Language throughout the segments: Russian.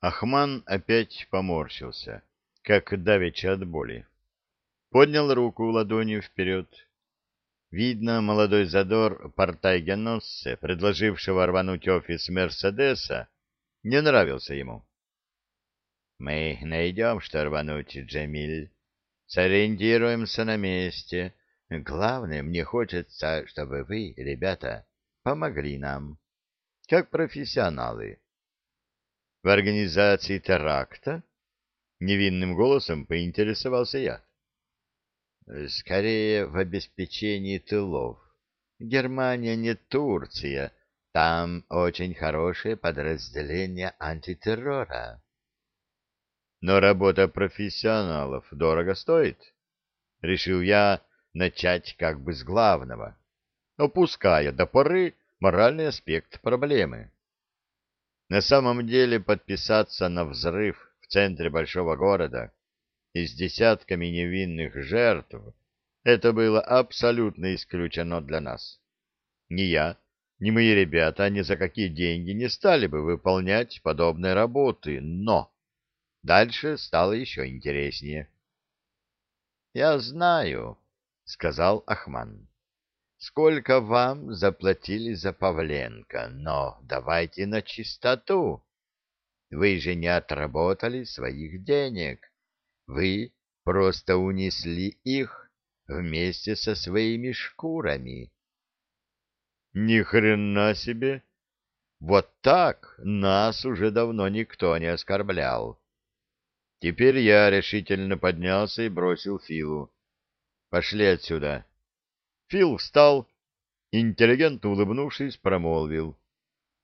Ахман опять поморщился, как давеча от боли. Поднял руку ладонью вперед. Видно, молодой задор Портайгеноссе, предложившего рвануть офис Мерседеса, не нравился ему. «Мы найдем, что рвануть, Джемиль. Сориентируемся на месте. Главное, мне хочется, чтобы вы, ребята, помогли нам, как профессионалы. В организации теракта? Невинным голосом поинтересовался я. Скорее, в обеспечении тылов. Германия не Турция. Там очень хорошее подразделение антитеррора. Но работа профессионалов дорого стоит. Решил я начать как бы с главного, опуская до поры моральный аспект проблемы. На самом деле подписаться на взрыв в центре большого города и с десятками невинных жертв это было абсолютно исключено для нас. Ни я, ни мои ребята ни за какие деньги не стали бы выполнять подобные работы, но дальше стало еще интереснее. — Я знаю, — сказал Ахман сколько вам заплатили за Павленко, но давайте на чистоту. Вы же не отработали своих денег. Вы просто унесли их вместе со своими шкурами. Ни хрена себе! Вот так нас уже давно никто не оскорблял. Теперь я решительно поднялся и бросил Филу. Пошли отсюда. Фил встал, интеллигентно улыбнувшись, промолвил.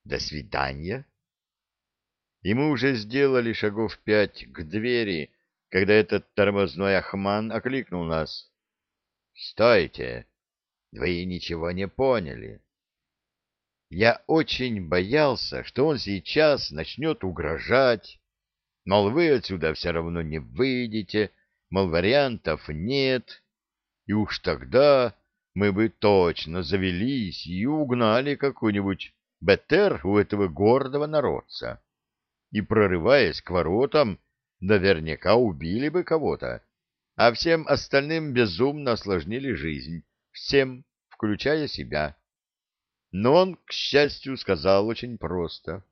«До свидания». И мы уже сделали шагов пять к двери, когда этот тормозной Ахман окликнул нас. «Стойте! Вы ничего не поняли». Я очень боялся, что он сейчас начнет угрожать, мол, вы отсюда все равно не выйдете, мол, вариантов нет, и уж тогда мы бы точно завелись и угнали какой-нибудь БТР у этого гордого народца. И, прорываясь к воротам, наверняка убили бы кого-то, а всем остальным безумно осложнили жизнь, всем, включая себя. Но он, к счастью, сказал очень просто.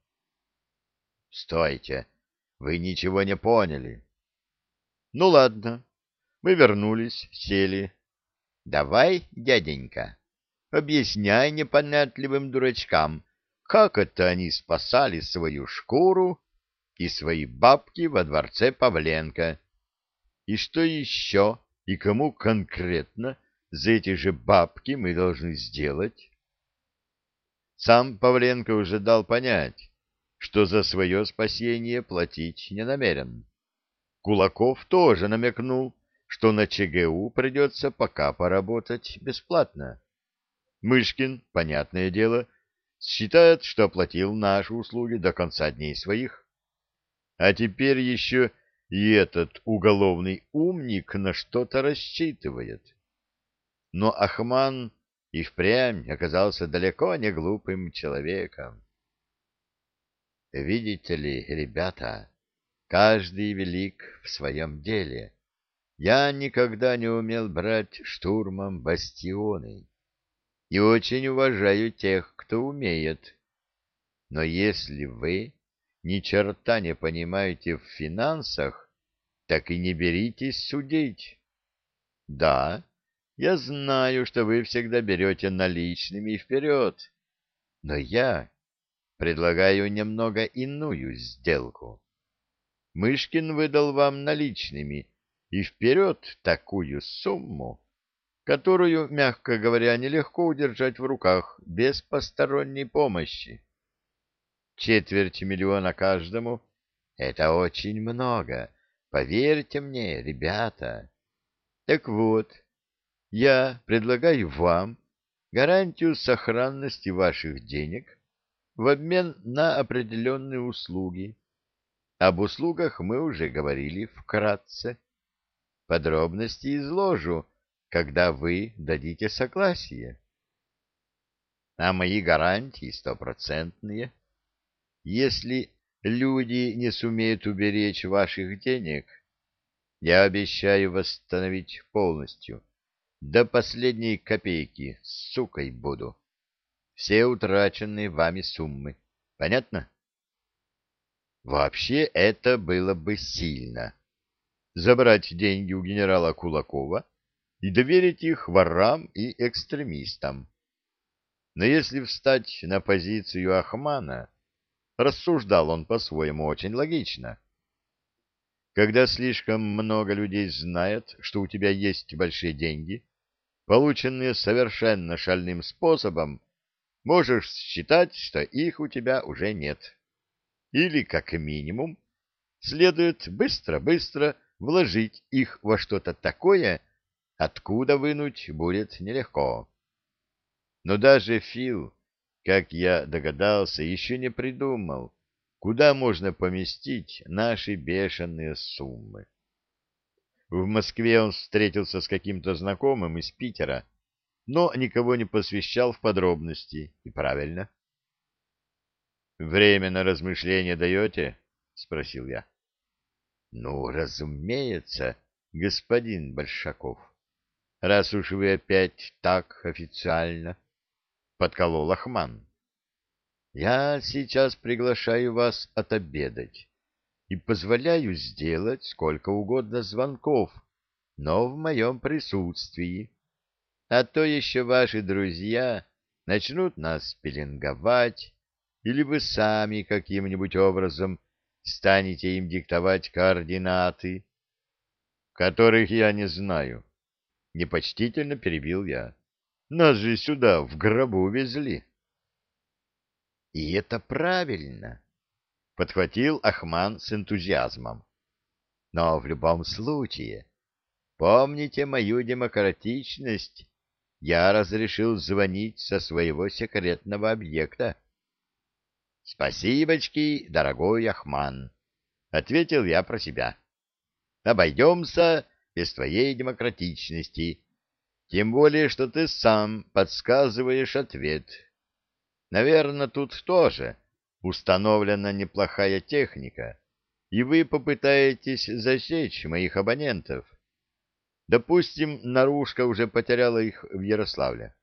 — Стойте, вы ничего не поняли. — Ну ладно. Мы вернулись, сели, Давай, дяденька, объясняй непонятливым дурачкам, как это они спасали свою шкуру и свои бабки во дворце Павленко. И что еще, и кому конкретно за эти же бабки мы должны сделать? Сам Павленко уже дал понять, что за свое спасение платить не намерен. Кулаков тоже намекнул, что на ЧГУ придется пока поработать бесплатно. Мышкин, понятное дело, считает, что оплатил наши услуги до конца дней своих. А теперь еще и этот уголовный умник на что-то рассчитывает. Но Ахман и впрямь оказался далеко не глупым человеком. Видите ли, ребята, каждый велик в своем деле. Я никогда не умел брать штурмом бастионы и очень уважаю тех, кто умеет. Но если вы ни черта не понимаете в финансах, так и не беритесь судить. Да, я знаю, что вы всегда берете наличными вперед, но я предлагаю немного иную сделку. Мышкин выдал вам наличными и вперед такую сумму, которую, мягко говоря, нелегко удержать в руках без посторонней помощи. Четверть миллиона каждому — это очень много, поверьте мне, ребята. Так вот, я предлагаю вам гарантию сохранности ваших денег в обмен на определенные услуги. Об услугах мы уже говорили вкратце. Подробности изложу, когда вы дадите согласие. А мои гарантии стопроцентные. Если люди не сумеют уберечь ваших денег, я обещаю восстановить полностью. До последней копейки, сукой буду. Все утраченные вами суммы. Понятно? Вообще это было бы сильно. Забрать деньги у генерала Кулакова и доверить их ворам и экстремистам. Но если встать на позицию Ахмана, рассуждал он по-своему очень логично. Когда слишком много людей знает, что у тебя есть большие деньги, полученные совершенно шальным способом, можешь считать, что их у тебя уже нет. Или, как минимум, следует быстро-быстро вложить их во что-то такое, откуда вынуть будет нелегко. Но даже Фил, как я догадался, еще не придумал, куда можно поместить наши бешеные суммы. В Москве он встретился с каким-то знакомым из Питера, но никого не посвящал в подробности, и правильно. «Время на размышление даете?» — спросил я. «Ну, разумеется, господин Большаков, раз уж вы опять так официально», — подколол Ахман. «Я сейчас приглашаю вас отобедать и позволяю сделать сколько угодно звонков, но в моем присутствии. А то еще ваши друзья начнут нас пеленговать, или вы сами каким-нибудь образом станете им диктовать координаты, которых я не знаю. Непочтительно перебил я. Нас же сюда в гробу везли. И это правильно, подхватил Ахман с энтузиазмом. Но в любом случае, помните мою демократичность я разрешил звонить со своего секретного объекта. — Спасибочки, дорогой Ахман, — ответил я про себя. — Обойдемся без твоей демократичности, тем более, что ты сам подсказываешь ответ. Наверное, тут тоже установлена неплохая техника, и вы попытаетесь засечь моих абонентов. Допустим, наружка уже потеряла их в Ярославле.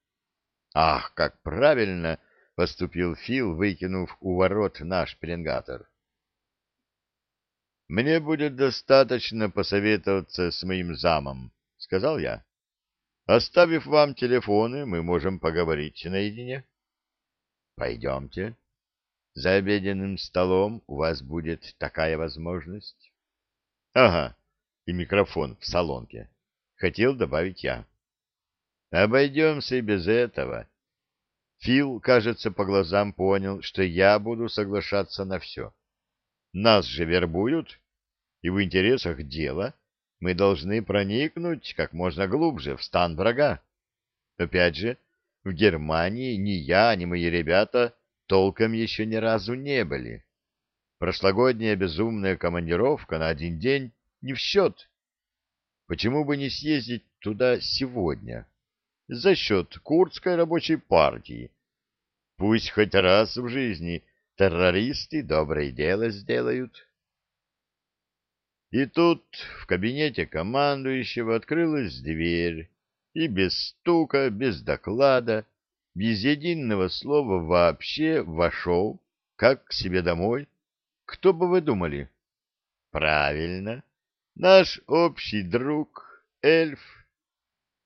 Ах, как правильно поступил Фил, выкинув у ворот наш пеленгатор. Мне будет достаточно посоветоваться с моим замом, сказал я. Оставив вам телефоны, мы можем поговорить наедине. Пойдемте. За обеденным столом у вас будет такая возможность. Ага, и микрофон в салонке хотел добавить я. Обойдемся и без этого. Фил, кажется, по глазам понял, что я буду соглашаться на все. Нас же вербуют, и в интересах дела мы должны проникнуть как можно глубже в стан врага. Опять же, в Германии ни я, ни мои ребята толком еще ни разу не были. Прошлогодняя безумная командировка на один день не в счет. Почему бы не съездить туда сегодня? За счет Курдской рабочей партии. Пусть хоть раз в жизни террористы доброе дело сделают. И тут в кабинете командующего открылась дверь, и без стука, без доклада, без единого слова вообще вошел, как к себе домой. Кто бы вы думали? Правильно, Наш общий друг, эльф,